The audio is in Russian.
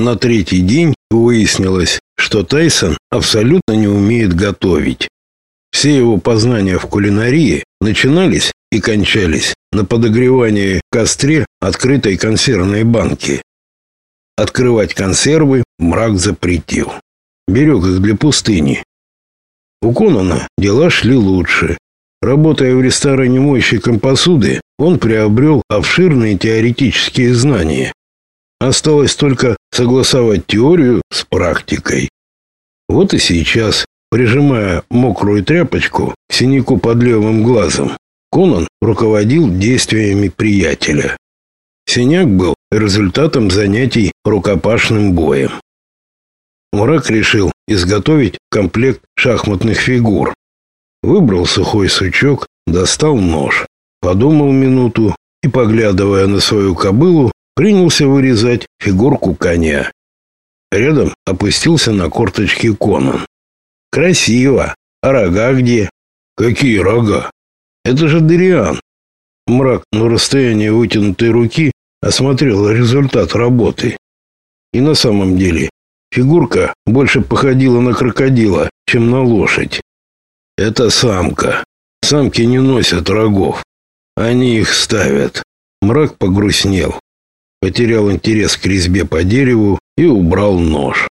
На третий день выяснилось, что Тайсон абсолютно не умеет готовить. Все его познания в кулинарии начинались и кончались на подогревании в костре открытой консервной банки. Открывать консервы мрак запретил. Берег их для пустыни. У Конона дела шли лучше. Работая в ресторане мойщиком посуды, он приобрел обширные теоретические знания. Осталось только согласовать теорию с практикой. Вот и сейчас, прижимая мокрую тряпочку к синяку под левым глазом, Конан руководил действиями приятеля. Синяк был результатом занятий рукопашным боем. Мрак решил изготовить комплект шахматных фигур. Выбрал сухой сучок, достал нож, подумал минуту и, поглядывая на свою кобылу, принялся вырезать фигурку коня. Рядом опустился на корточки Конан. Красиво. А рога где? Какие рога? Это же Дериан. Мрак на расстоянии вытянутой руки осмотрел результат работы. И на самом деле фигурка больше походила на крокодила, чем на лошадь. Это самка. Самки не носят рогов. Они их ставят. Мрак погрустнел потерял интерес к резьбе по дереву и убрал нож.